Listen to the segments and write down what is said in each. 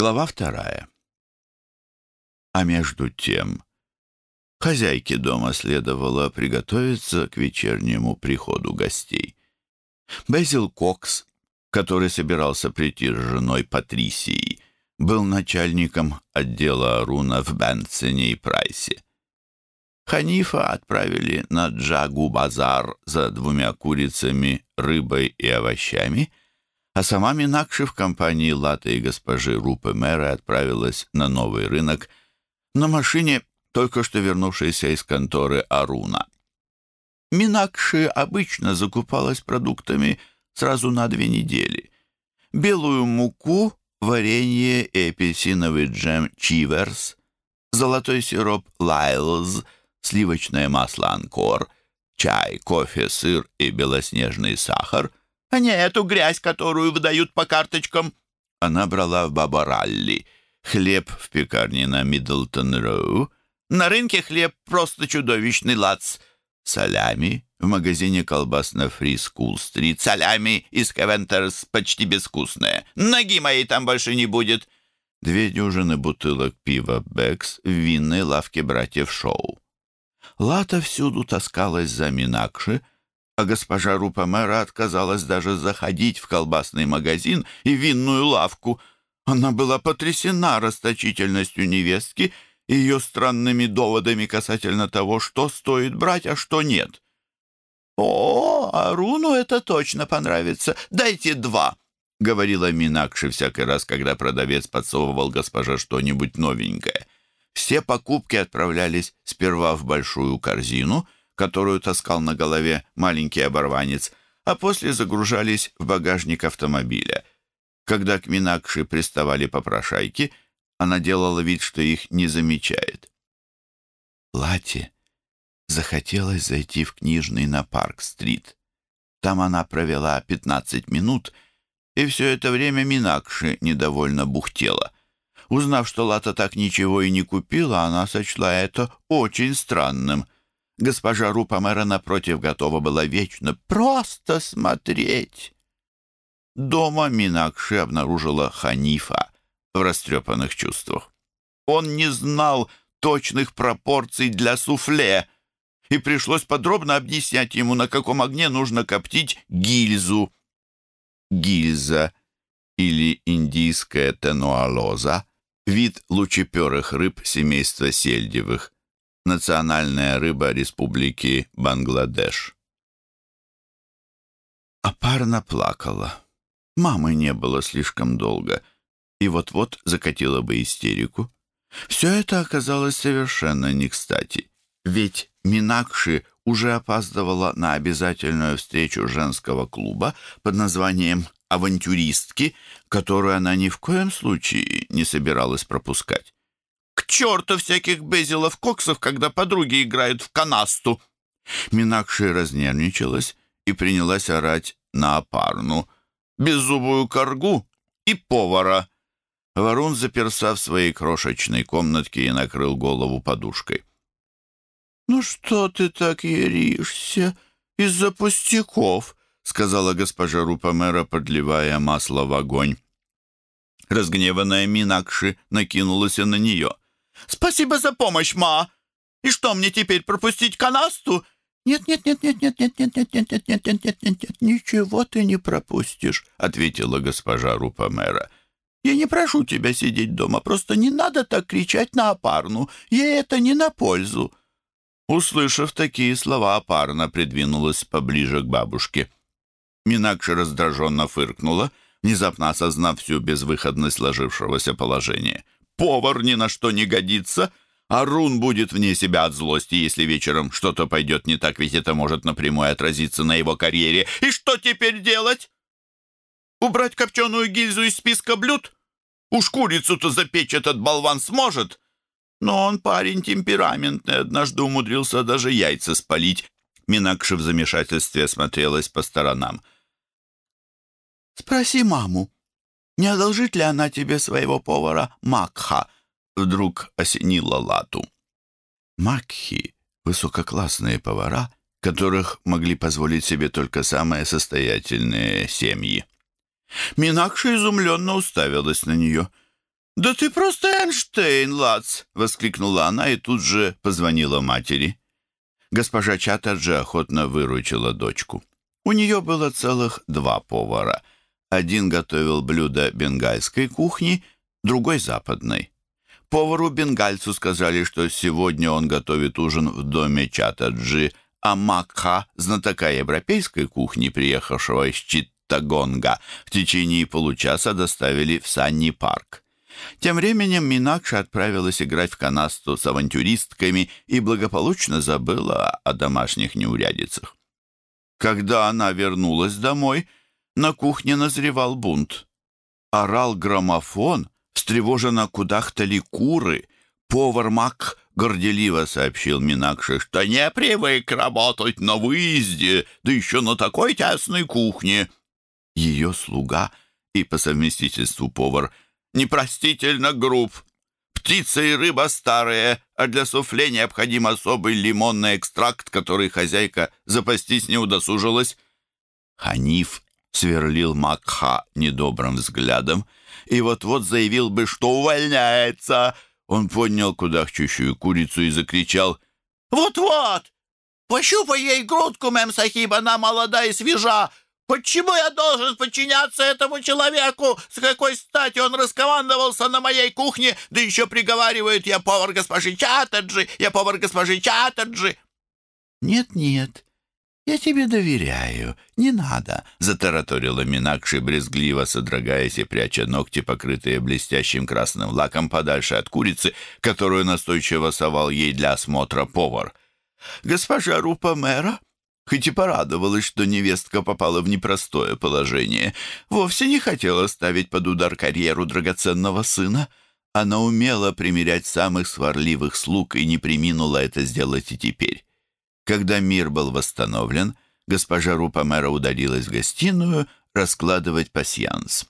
Глава вторая. А между тем, хозяйке дома следовало приготовиться к вечернему приходу гостей. Безил Кокс, который собирался прийти с женой Патрисией, был начальником отдела Аруна в Бенсене и Прайсе. Ханифа отправили на Джагу-базар за двумя курицами, рыбой и овощами — а сама Минакши в компании Латы и госпожи Рупы Мэра отправилась на новый рынок на машине, только что вернувшейся из конторы Аруна. Минакши обычно закупалась продуктами сразу на две недели. Белую муку, варенье и апельсиновый джем Чиверс, золотой сироп Лайлз, сливочное масло Анкор, чай, кофе, сыр и белоснежный сахар — а не эту грязь, которую выдают по карточкам». Она брала в Бабаралли хлеб в пекарне на Миддлтон-Роу. На рынке хлеб просто чудовищный лац. Салями в магазине колбас на Фри-Скул-стрит. Салями из Кевентерс почти безвкусные. Ноги моей там больше не будет. Две дюжины бутылок пива «Бэкс» в винной лавке братьев Шоу. Лата всюду таскалась за Минакши, а госпожа Рупамера отказалась даже заходить в колбасный магазин и винную лавку. Она была потрясена расточительностью невестки и ее странными доводами касательно того, что стоит брать, а что нет. «О, Аруну это точно понравится. Дайте два», — говорила Минакши всякий раз, когда продавец подсовывал госпоже что-нибудь новенькое. Все покупки отправлялись сперва в большую корзину — которую таскал на голове маленький оборванец, а после загружались в багажник автомобиля. Когда к Минакши приставали попрошайки, она делала вид, что их не замечает. Лате захотелось зайти в книжный на Парк-стрит. Там она провела пятнадцать минут, и все это время Минакши недовольно бухтела. Узнав, что Лата так ничего и не купила, она сочла это очень странным — Госпожа Рупамера, напротив, готова была вечно просто смотреть. Дома Минакши обнаружила Ханифа в растрепанных чувствах. Он не знал точных пропорций для суфле, и пришлось подробно объяснять ему, на каком огне нужно коптить гильзу. Гильза или индийская тенуалоза — вид лучеперых рыб семейства сельдевых — национальная рыба Республики Бангладеш. Апарна плакала. Мамы не было слишком долго, и вот-вот закатила бы истерику. Все это оказалось совершенно не кстати, ведь Минакши уже опаздывала на обязательную встречу женского клуба под названием «Авантюристки», которую она ни в коем случае не собиралась пропускать. К черту всяких безилов-коксов, когда подруги играют в канасту!» Минакши разнервничалась и принялась орать на опарну, беззубую коргу и повара. Ворон заперся в своей крошечной комнатке и накрыл голову подушкой. «Ну что ты так яришься из-за пустяков?» — сказала госпожа Рупамера, подливая масло в огонь. Разгневанная Минакши накинулась на нее — Спасибо за помощь, ма. И что мне теперь пропустить канасту? Нет, нет, нет, нет, нет, нет, нет, нет, нет, нет, нет, нет, нет, нет, нет, ничего ты не пропустишь, ответила госпожа Рупа-мэра. Я не прошу тебя сидеть дома, просто не надо так кричать на опарну. Ей это не на пользу. Услышав такие слова, опарна придвинулась поближе к бабушке. Минакша раздраженно фыркнула, внезапно осознав всю безвыходность сложившегося положения. Повар ни на что не годится, а Рун будет вне себя от злости, если вечером что-то пойдет не так, ведь это может напрямую отразиться на его карьере. И что теперь делать? Убрать копченую гильзу из списка блюд? Уж курицу-то запечь этот болван сможет. Но он парень темпераментный, однажды умудрился даже яйца спалить. Минакши в замешательстве осмотрелась по сторонам. «Спроси маму», не одолжит ли она тебе своего повара Макха?» Вдруг осенила Лату. Макхи — высококлассные повара, которых могли позволить себе только самые состоятельные семьи. Минакша изумленно уставилась на нее. «Да ты просто Эйнштейн, Лац!» — воскликнула она и тут же позвонила матери. Госпожа Чаттерджи охотно выручила дочку. У нее было целых два повара. Один готовил блюда бенгальской кухни, другой — западной. Повару-бенгальцу сказали, что сегодня он готовит ужин в доме Чатаджи, а Макха, знатока европейской кухни, приехавшего из Читтагонга, в течение получаса доставили в Санни-парк. Тем временем Минакша отправилась играть в канасту с авантюристками и благополучно забыла о домашних неурядицах. Когда она вернулась домой, на кухне назревал бунт. Орал граммофон, встревоженно кудахтали куры. Повар Мак горделиво сообщил Минакше, что не привык работать на выезде, да еще на такой тесной кухне. Ее слуга и по совместительству повар – непростительно груб. Птица и рыба старые, а для суфле необходим особый лимонный экстракт, который хозяйка запастись не удосужилась. Ханиф сверлил Макха недобрым взглядом и вот-вот заявил бы, что увольняется. Он поднял кудахчущую курицу и закричал «Вот-вот! Пощупай ей грудку, мэм Сахиб, она молода и свежа! Почему я должен подчиняться этому человеку? С какой стати он раскомандовался на моей кухне, да еще приговаривает «Я повар госпожи Чатаджи! Я повар госпожи Чатаджи!» «Нет-нет, я тебе доверяю, не надо», — затараторила Минакши, брезгливо содрогаясь и пряча ногти, покрытые блестящим красным лаком подальше от курицы, которую настойчиво совал ей для осмотра повар. «Госпожа Рупа мэра хоть и порадовалась, что невестка попала в непростое положение, вовсе не хотела ставить под удар карьеру драгоценного сына. Она умела примирять самых сварливых слуг и не приминула это сделать и теперь. Когда мир был восстановлен, госпожа Рупа-мэра удалилась в гостиную раскладывать пасьянс.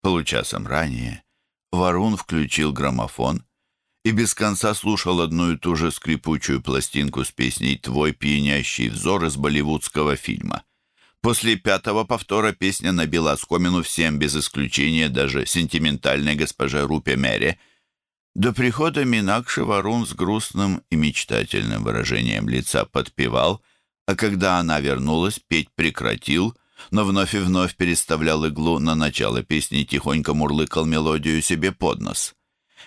Получасом ранее Варун включил граммофон — и без конца слушал одну и ту же скрипучую пластинку с песней «Твой пьянящий взор» из болливудского фильма. После пятого повтора песня набила оскомину всем, без исключения даже сентиментальной госпоже Рупе Мере. До прихода Минакши Варун с грустным и мечтательным выражением лица подпевал, а когда она вернулась, петь прекратил, но вновь и вновь переставлял иглу на начало песни и тихонько мурлыкал мелодию себе под нос.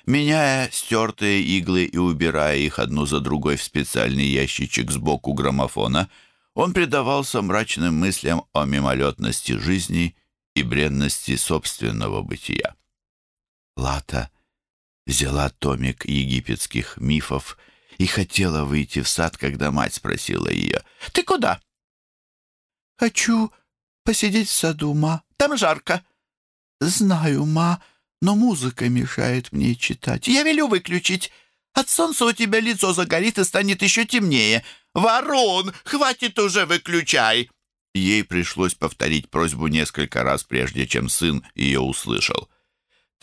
Меняя стертые иглы и убирая их одну за другой в специальный ящичек сбоку граммофона, он предавался мрачным мыслям о мимолетности жизни и бренности собственного бытия. Лата взяла томик египетских мифов и хотела выйти в сад, когда мать спросила ее, «Ты куда?» «Хочу посидеть в саду, ма. Там жарко». «Знаю, ма», но музыка мешает мне читать. Я велю выключить. От солнца у тебя лицо загорит и станет еще темнее. Ворон, хватит уже, выключай!» Ей пришлось повторить просьбу несколько раз, прежде чем сын ее услышал.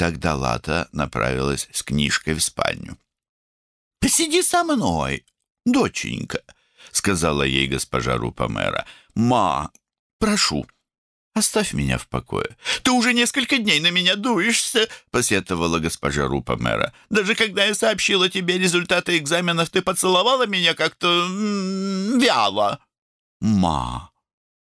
Тогда Лата направилась с книжкой в спальню. «Посиди со мной, доченька», — сказала ей госпожа Рупа-мэра. «Ма, прошу, «Оставь меня в покое». «Ты уже несколько дней на меня дуешься», — посетовала госпожа Рупа мэра. «Даже когда я сообщила тебе результаты экзаменов, ты поцеловала меня как-то вяло». «Ма,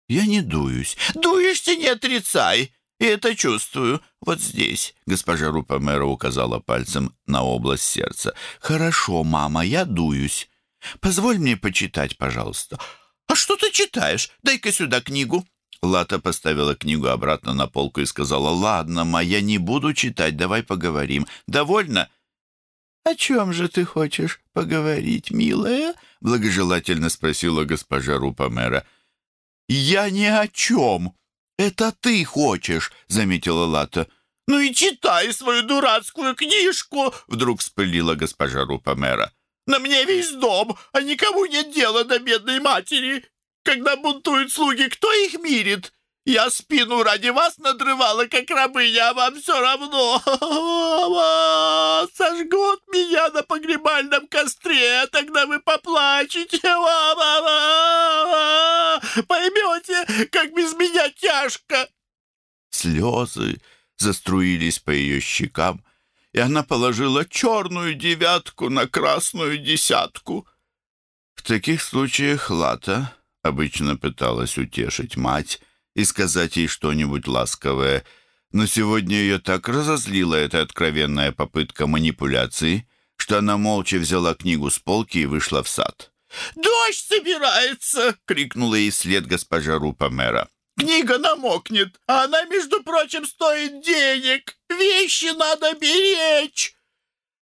я не дуюсь». «Дуешься, не отрицай. И это чувствую. Вот здесь», — госпожа Рупа мэра указала пальцем на область сердца. «Хорошо, мама, я дуюсь. Позволь мне почитать, пожалуйста». «А что ты читаешь? Дай-ка сюда книгу». Лата поставила книгу обратно на полку и сказала, «Ладно, ма, я не буду читать, давай поговорим. Довольно?» «О чем же ты хочешь поговорить, милая?» — благожелательно спросила госпожа Рупа-мэра. «Я ни о чем. Это ты хочешь», — заметила Лата. «Ну и читай свою дурацкую книжку!» — вдруг вспылила госпожа Рупа-мэра. «На мне весь дом, а никому нет дела до бедной матери. Когда бунтуют слуги, кто их мирит? Я спину ради вас надрывала, как рабыня, а вам все равно. Сожгут меня на погребальном костре, а тогда вы поплачете. Поймете, как без меня тяжко. Слезы заструились по ее щекам, и она положила черную девятку на красную десятку. В таких случаях Лата обычно пыталась утешить мать и сказать ей что-нибудь ласковое, но сегодня ее так разозлила эта откровенная попытка манипуляции, что она молча взяла книгу с полки и вышла в сад. «Дождь собирается!» — крикнула ей след госпожа Рупа мэра. «Книга намокнет, а она, между прочим, стоит денег. Вещи надо беречь!»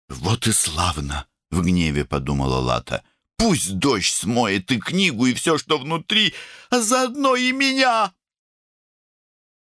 «Вот и славно!» — в гневе подумала Лата. «Пусть дождь смоет и книгу, и все, что внутри, а заодно и меня